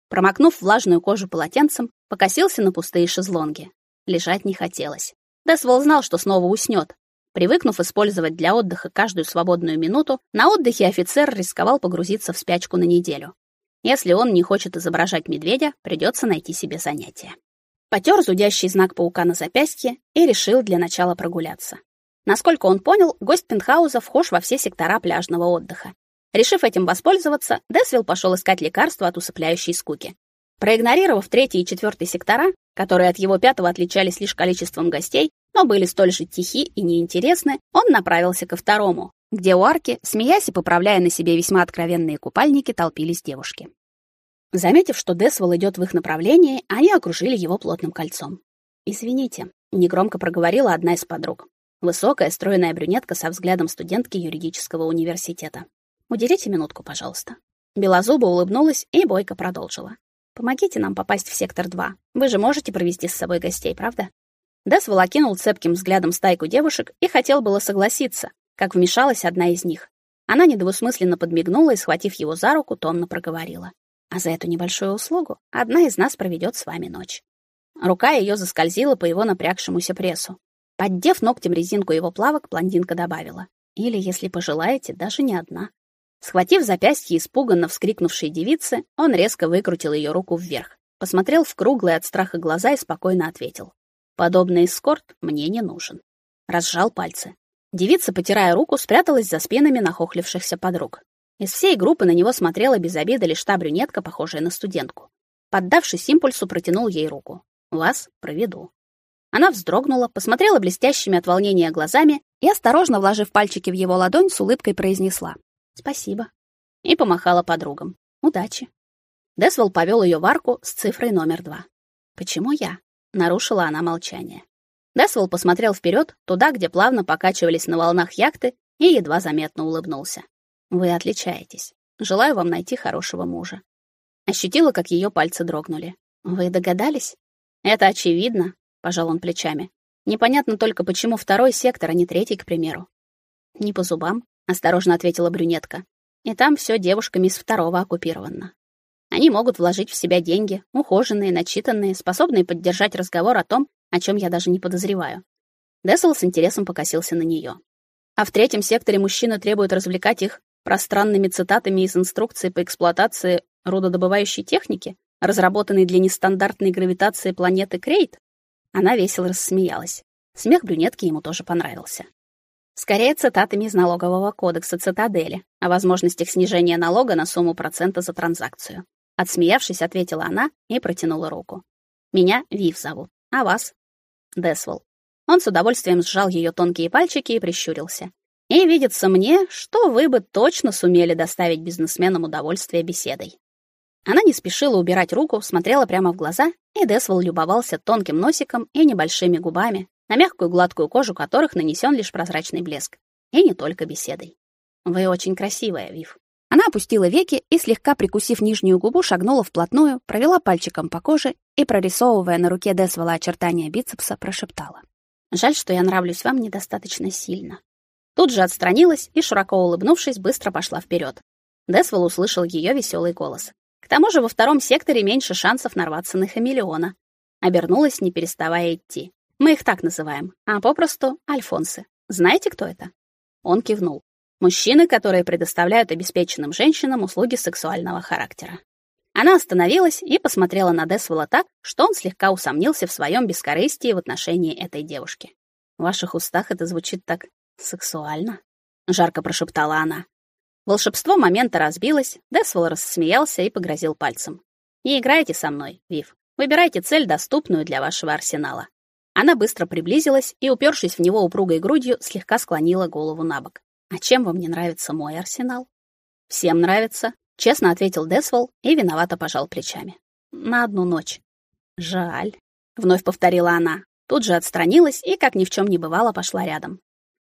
Промокнув влажную кожу полотенцем, покосился на пустые шезлонги. Лежать не хотелось. Десвол знал, что снова уснет. Привыкнув использовать для отдыха каждую свободную минуту, на отдыхе офицер рисковал погрузиться в спячку на неделю. Если он не хочет изображать медведя, придется найти себе занятие. Потер зудящий знак паука на запястье и решил для начала прогуляться. Насколько он понял, гость пентхауза вхож во все сектора пляжного отдыха. Решив этим воспользоваться, Десвилл пошел искать лекарства от усыпляющей скуки. Проигнорировав третий и четвертый сектора, которые от его пятого отличались лишь количеством гостей, но были столь же тихи и неинтересны, он направился ко второму, где у арки, смеясь и поправляя на себе весьма откровенные купальники, толпились девушки. Заметив, что Десвол идет в их направлении, они окружили его плотным кольцом. «Извините», — негромко проговорила одна из подруг. Высокая, стройная брюнетка со взглядом студентки юридического университета. «Удерите минутку, пожалуйста». Белозуба улыбнулась и бойко продолжила. «Помогите нам попасть в сектор 2. Вы же можете провести с собой гостей, правда?» Десвол окинул цепким взглядом стайку девушек и хотел было согласиться, как вмешалась одна из них. Она недвусмысленно подмигнула и, схватив его за руку, томно проговорила. А за эту небольшую услугу одна из нас проведет с вами ночь. Рука ее заскользила по его напрягшемуся прессу. Поддев ногтем резинку его плавок, блондинка добавила: "Или, если пожелаете, даже не одна". Схватив запястье испуганно вскрикнувшей девицы, он резко выкрутил ее руку вверх, посмотрел в круглые от страха глаза и спокойно ответил: "Подобный эскорт мне не нужен". Разжал пальцы. Девица, потирая руку, спряталась за спинами нахохлившихся подруг. Из всей группы на него смотрела без обиды лишь та брюнетка, похожая на студентку. Поддавшись импульсу, протянул ей руку. «Вас проведу». Она вздрогнула, посмотрела блестящими от волнения глазами и, осторожно вложив пальчики в его ладонь, с улыбкой произнесла «Спасибо» и помахала подругам. «Удачи». Десвол повел ее в арку с цифрой номер два. «Почему я?» — нарушила она молчание. Десвол посмотрел вперед, туда, где плавно покачивались на волнах яхты, и едва заметно улыбнулся. Вы отличаетесь. Желаю вам найти хорошего мужа. Ощутила, как ее пальцы дрогнули. Вы догадались? Это очевидно, пожал он плечами. Непонятно только, почему второй сектор, а не третий, к примеру. Не по зубам, осторожно ответила брюнетка. И там все девушками из второго оккупировано. Они могут вложить в себя деньги, ухоженные, начитанные, способные поддержать разговор о том, о чем я даже не подозреваю. Десл с интересом покосился на нее. А в третьем секторе мужчины требуют развлекать их пространными цитатами из инструкции по эксплуатации рудодобывающей техники, разработанной для нестандартной гравитации планеты Крейт, она весело рассмеялась. Смех брюнетки ему тоже понравился. Скорее цитатами из налогового кодекса Цитадели о возможностях снижения налога на сумму процента за транзакцию. Отсмеявшись, ответила она и протянула руку. Меня Вив зовут, а вас? Десвол. Он с удовольствием сжал ее тонкие пальчики и прищурился. И видится мне, что вы бы точно сумели доставить бизнесменам удовольствие беседой. Она не спешила убирать руку, смотрела прямо в глаза, и Десвол любовался тонким носиком и небольшими губами, на мягкую гладкую кожу которых нанесен лишь прозрачный блеск. И не только беседой. Вы очень красивая, Вив. Она опустила веки и, слегка прикусив нижнюю губу, шагнула вплотную, провела пальчиком по коже и, прорисовывая на руке Десвола очертания бицепса, прошептала. «Жаль, что я нравлюсь вам недостаточно сильно. Тут же отстранилась и, широко улыбнувшись, быстро пошла вперед. Десвол услышал ее веселый голос. К тому же во втором секторе меньше шансов нарваться на хамелеона. Обернулась, не переставая идти. Мы их так называем, а попросту альфонсы. Знаете, кто это? Он кивнул. Мужчины, которые предоставляют обеспеченным женщинам услуги сексуального характера. Она остановилась и посмотрела на Десвола так, что он слегка усомнился в своем бескорыстии в отношении этой девушки. В ваших устах это звучит так сексуально, жарко прошептала она. Волшебство момента разбилось, Десвол рассмеялся и погрозил пальцем. Не играйте со мной, Вив. Выбирайте цель, доступную для вашего арсенала. Она быстро приблизилась и, упершись в него упругой грудью, слегка склонила голову набок. А чем вам не нравится мой арсенал? Всем нравится, честно ответил Десвол и виновато пожал плечами. На одну ночь. Жаль, вновь повторила она. Тут же отстранилась и, как ни в чем не бывало, пошла рядом.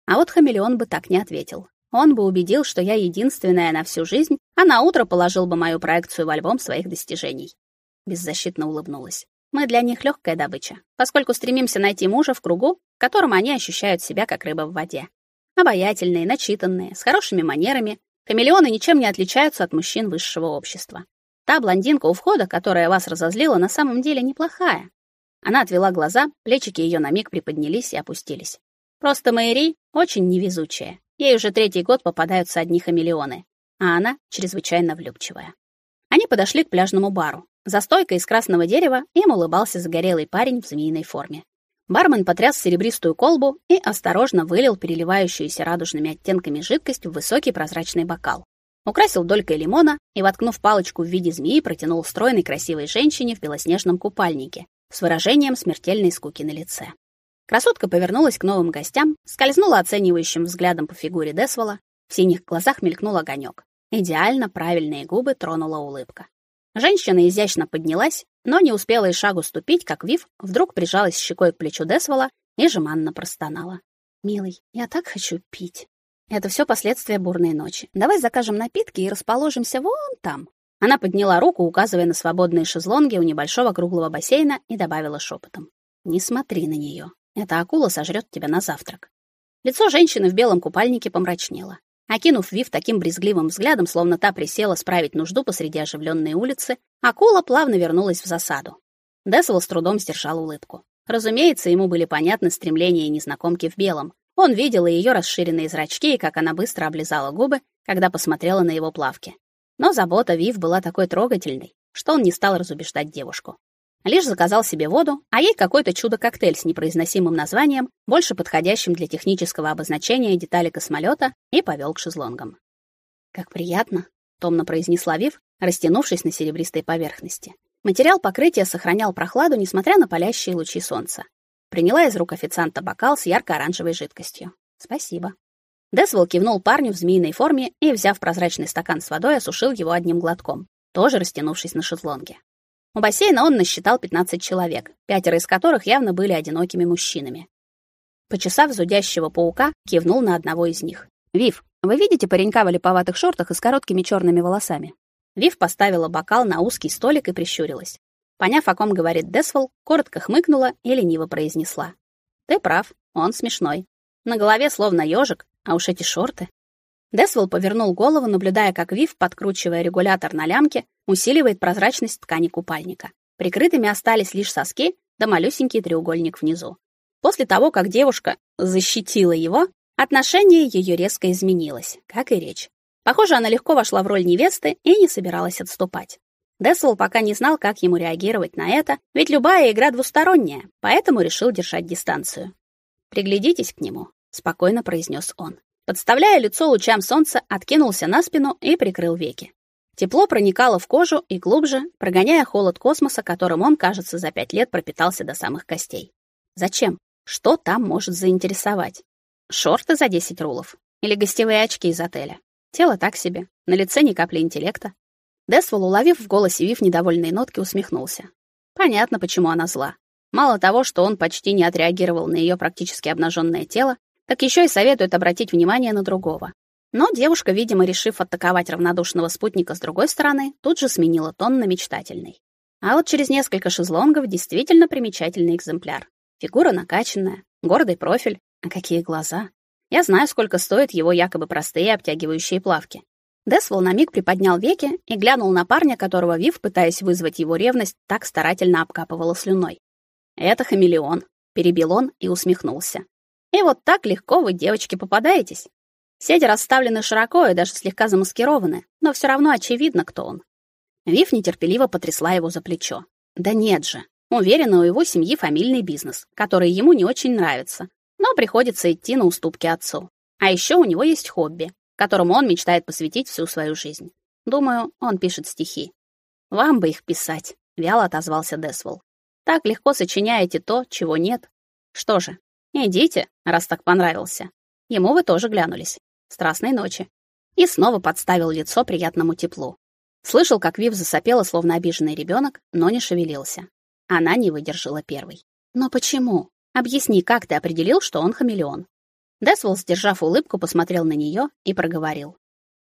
А вот хамелеон бы так не ответил. Он бы убедил, что я единственная на всю жизнь, а на утро положил бы мою проекцию в альбом своих достижений. Беззащитно улыбнулась. Мы для них легкая добыча, поскольку стремимся найти мужа в кругу, в котором они ощущают себя как рыба в воде. Обаятельные, начитанные, с хорошими манерами, хамелеоны ничем не отличаются от мужчин высшего общества. Та блондинка у входа, которая вас разозлила, на самом деле неплохая. Она отвела глаза, плечики ее на миг приподнялись и опустились. Просто Мэри очень невезучая. Ей уже третий год попадаются одни хамелеоны, а она чрезвычайно влюбчивая. Они подошли к пляжному бару. За стойкой из красного дерева им улыбался загорелый парень в змеиной форме. Бармен потряс серебристую колбу и осторожно вылил переливающуюся радужными оттенками жидкость в высокий прозрачный бокал. Украсил долькой лимона и, воткнув палочку в виде змеи, протянул стройной красивой женщине в белоснежном купальнике с выражением смертельной скуки на лице. Красотка повернулась к новым гостям, скользнула оценивающим взглядом по фигуре Десвола, в синих глазах мелькнул огонек. Идеально правильные губы тронула улыбка. Женщина изящно поднялась, но не успела и шагу ступить, как Вив вдруг прижалась щекой к плечу Десвола и жеманно простонала. «Милый, я так хочу пить». Это все последствия бурной ночи. Давай закажем напитки и расположимся вон там. Она подняла руку, указывая на свободные шезлонги у небольшого круглого бассейна, и добавила шепотом: "Не смотри на нее. Эта акула сожрет тебя на завтрак. Лицо женщины в белом купальнике помрачнело. Окинув Вив таким брезгливым взглядом, словно та присела справить нужду посреди оживленной улицы, акула плавно вернулась в засаду. Десвол с трудом сдержал улыбку. Разумеется, ему были понятны стремления незнакомки в белом. Он видел ее расширенные зрачки и как она быстро облизала губы, когда посмотрела на его плавки. Но забота Вив была такой трогательной, что он не стал разубеждать девушку. Лишь заказал себе воду, а ей какой-то чудо-коктейль с непроизносимым названием, больше подходящим для технического обозначения детали космолета, и повел к шезлонгам. «Как приятно», — томно произнесла Вив, растянувшись на серебристой поверхности. Материал покрытия сохранял прохладу, несмотря на палящие лучи солнца. Приняла из рук официанта бокал с ярко-оранжевой жидкостью. «Спасибо». Десвол кивнул парню в змеиной форме и, взяв прозрачный стакан с водой, осушил его одним глотком, тоже растянувшись на шезлонге. У бассейна он насчитал 15 человек, пятеро из которых явно были одинокими мужчинами. Почесав зудящего паука, кивнул на одного из них. «Вив, вы видите паренька в липоватых шортах и с короткими черными волосами?» Вив поставила бокал на узкий столик и прищурилась. Поняв, о ком говорит Десвол, коротко хмыкнула и лениво произнесла. «Ты прав, он смешной. На голове словно ежик, а уж эти шорты. Десвол повернул голову, наблюдая, как Вив, подкручивая регулятор на лямке, усиливает прозрачность ткани купальника. Прикрытыми остались лишь соски да малюсенький треугольник внизу. После того, как девушка защитила его, отношение ее резко изменилось, как и речь. Похоже, она легко вошла в роль невесты и не собиралась отступать. Десвол пока не знал, как ему реагировать на это, ведь любая игра двусторонняя, поэтому решил держать дистанцию. «Приглядитесь к нему», — спокойно произнес он. Подставляя лицо лучам солнца, откинулся на спину и прикрыл веки. Тепло проникало в кожу и глубже, прогоняя холод космоса, которым он, кажется, за пять лет пропитался до самых костей. Зачем? Что там может заинтересовать? Шорты за 10 рулов? Или гостевые очки из отеля? Тело так себе, на лице ни капли интеллекта. Десвол, уловив в голосе Вив недовольные нотки, усмехнулся. Понятно, почему она зла. Мало того, что он почти не отреагировал на ее практически обнаженное тело, так еще и советует обратить внимание на другого. Но девушка, видимо, решив атаковать равнодушного спутника с другой стороны, тут же сменила тон на мечтательный. А вот через несколько шезлонгов действительно примечательный экземпляр. Фигура накачанная, гордый профиль, а какие глаза. Я знаю, сколько стоят его якобы простые обтягивающие плавки. Десвол на миг приподнял веки и глянул на парня, которого Вив, пытаясь вызвать его ревность, так старательно обкапывала слюной. «Это хамелеон», — перебил он и усмехнулся. «И вот так легко вы, девочки, попадаетесь. Сети расставлены широко и даже слегка замаскированы, но все равно очевидно, кто он». Вив нетерпеливо потрясла его за плечо. «Да нет же. Уверена, у его семьи фамильный бизнес, который ему не очень нравится, но приходится идти на уступки отцу. А еще у него есть хобби, которому он мечтает посвятить всю свою жизнь. Думаю, он пишет стихи. Вам бы их писать, вяло отозвался Десвол. Так легко сочиняете то, чего нет. Что же, идите, раз так понравился. Ему вы тоже глянулись. Страстной ночи. И снова подставил лицо приятному теплу. Слышал, как Вив засопела, словно обиженный ребенок, но не шевелился. Она не выдержала первой. Но почему? Объясни, как ты определил, что он хамелеон? Десвол, сдержав улыбку, посмотрел на нее и проговорил.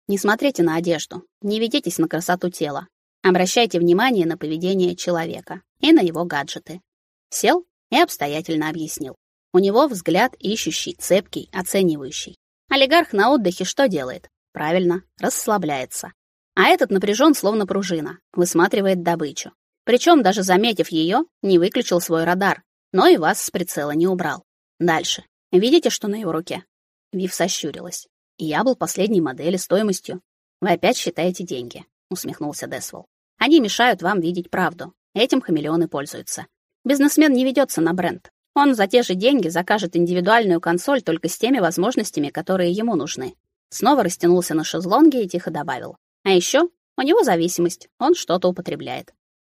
«Не смотрите на одежду, не ведитесь на красоту тела. Обращайте внимание на поведение человека и на его гаджеты». Сел и обстоятельно объяснил. У него взгляд ищущий, цепкий, оценивающий. Олигарх на отдыхе что делает? Правильно, расслабляется. А этот напряжен, словно пружина, высматривает добычу. Причем, даже заметив ее, не выключил свой радар, но и вас с прицела не убрал. Дальше. Видите, что на его руке? Вив сощурилась. Я был последней модели стоимостью. Вы опять считаете деньги, усмехнулся Десвол. Они мешают вам видеть правду. Этим хамелеоны пользуются. Бизнесмен не ведется на бренд. Он за те же деньги закажет индивидуальную консоль только с теми возможностями, которые ему нужны. Снова растянулся на шезлонге и тихо добавил: "А еще у него зависимость, он что-то употребляет".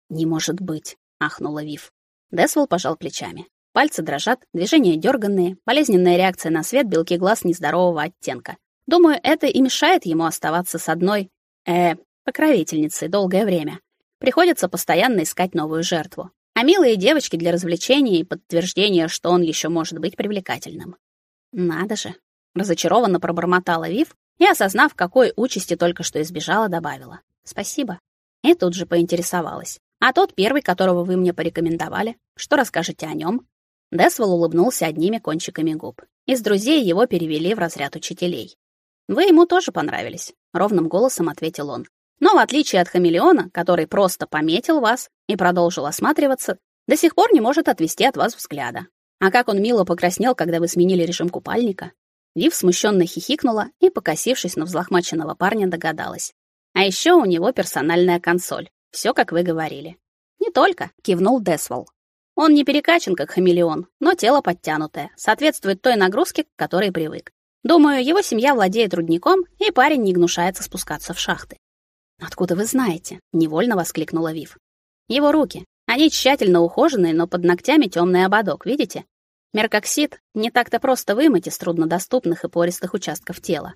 "Не может быть", ахнула Вив. Десвол пожал плечами. Пальцы дрожат, движения дерганные, болезненная реакция на свет, белки глаз нездорового оттенка. Думаю, это и мешает ему оставаться с одной, э, покровительницей долгое время. Приходится постоянно искать новую жертву. А милые девочки для развлечения и подтверждения, что он еще может быть привлекательным. Надо же, разочарованно пробормотала Вив и, осознав, какой участи только что избежала, добавила: "Спасибо". И тут же поинтересовалась: "А тот первый, которого вы мне порекомендовали, что расскажете о нем? Десвол улыбнулся одними кончиками губ. Из друзей его перевели в разряд учителей. Вы ему тоже понравились, ровным голосом ответил он. Но в отличие от хамелеона, который просто пометил вас и продолжил осматриваться, до сих пор не может отвести от вас взгляда. А как он мило покраснел, когда вы сменили режим купальника. Вив смущенно хихикнула и, покосившись на взлохмаченного парня, догадалась. А еще у него персональная консоль. Все, как вы говорили. Не только, кивнул Десвол. Он не перекачан, как хамелеон, но тело подтянутое, соответствует той нагрузке, к которой привык. Думаю, его семья владеет рудником, и парень не гнушается спускаться в шахты. Откуда вы знаете? невольно воскликнула Вив. Его руки. Они тщательно ухоженные, но под ногтями темный ободок, видите? Меркоксид не так-то просто вымыть из труднодоступных и пористых участков тела.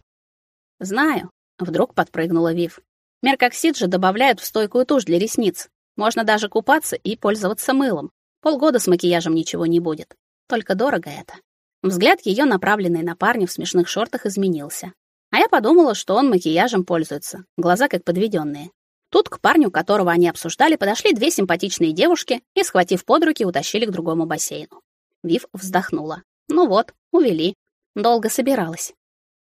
Знаю, вдруг подпрыгнула Вив. Меркоксид же добавляют в стойкую тушь для ресниц. Можно даже купаться и пользоваться мылом. Полгода с макияжем ничего не будет. Только дорого это. Взгляд ее, направленный на парня в смешных шортах, изменился. А я подумала, что он макияжем пользуется. Глаза как подведенные. Тут к парню, которого они обсуждали, подошли две симпатичные девушки и, схватив под руки, утащили к другому бассейну. Вив вздохнула. Ну вот, увели. Долго собиралась.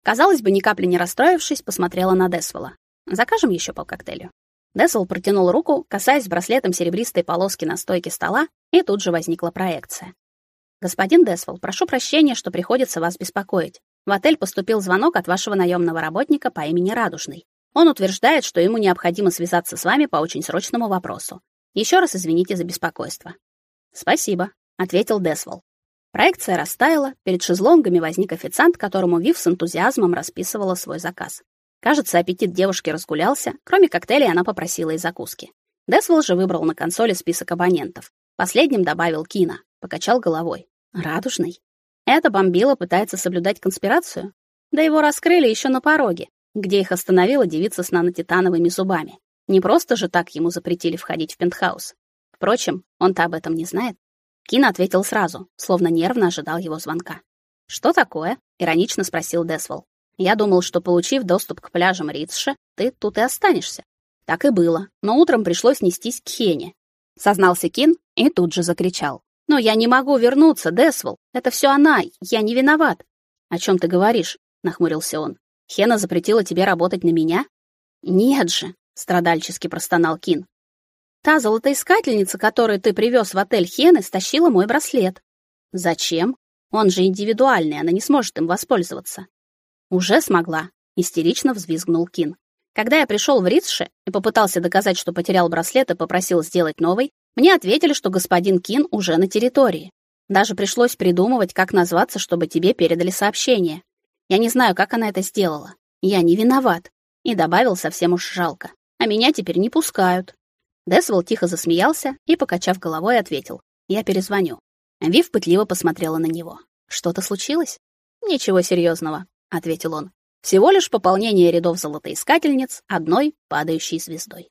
Казалось бы, ни капли не расстроившись, посмотрела на Десвола. Закажем еще по коктейлю. Десвол протянул руку, касаясь браслетом серебристой полоски на стойке стола, и тут же возникла проекция. Господин Десвол, прошу прощения, что приходится вас беспокоить. В отель поступил звонок от вашего наемного работника по имени Радужный. Он утверждает, что ему необходимо связаться с вами по очень срочному вопросу. Еще раз извините за беспокойство. Спасибо, ответил Десвол. Проекция растаяла, перед шезлонгами возник официант, которому Вив с энтузиазмом расписывала свой заказ. Кажется, аппетит девушки разгулялся. Кроме коктейлей она попросила и закуски. Десвол же выбрал на консоли список абонентов. Последним добавил Кина, покачал головой. Радужный. Это бомбила пытается соблюдать конспирацию? Да его раскрыли еще на пороге, где их остановила девица с нанотитановыми зубами. Не просто же так ему запретили входить в пентхаус. Впрочем, он-то об этом не знает. Кин ответил сразу, словно нервно ожидал его звонка. «Что такое?» — иронично спросил Десвол. Я думал, что получив доступ к пляжам Ритсше, ты тут и останешься. Так и было, но утром пришлось нестись к Хене. Сознался Кин и тут же закричал. «Но я не могу вернуться, Десвол. Это все она, я не виноват». «О чем ты говоришь?» — нахмурился он. «Хена запретила тебе работать на меня?» Нет же, страдальчески простонал Кин. Та золотоискательница, которую ты привез в отель Хены, стащила мой браслет. Зачем? Он же индивидуальный, она не сможет им воспользоваться. Уже смогла, истерично взвизгнул Кин. Когда я пришел в Рицше и попытался доказать, что потерял браслет и попросил сделать новый, мне ответили, что господин Кин уже на территории. Даже пришлось придумывать, как назваться, чтобы тебе передали сообщение. Я не знаю, как она это сделала. Я не виноват. И добавил совсем уж жалко. А меня теперь не пускают. Десвелл тихо засмеялся и, покачав головой, ответил. Я перезвоню. Вив пытливо посмотрела на него. Что-то случилось? Ничего серьезного, ответил он. Всего лишь пополнение рядов золотоискательниц одной падающей звездой.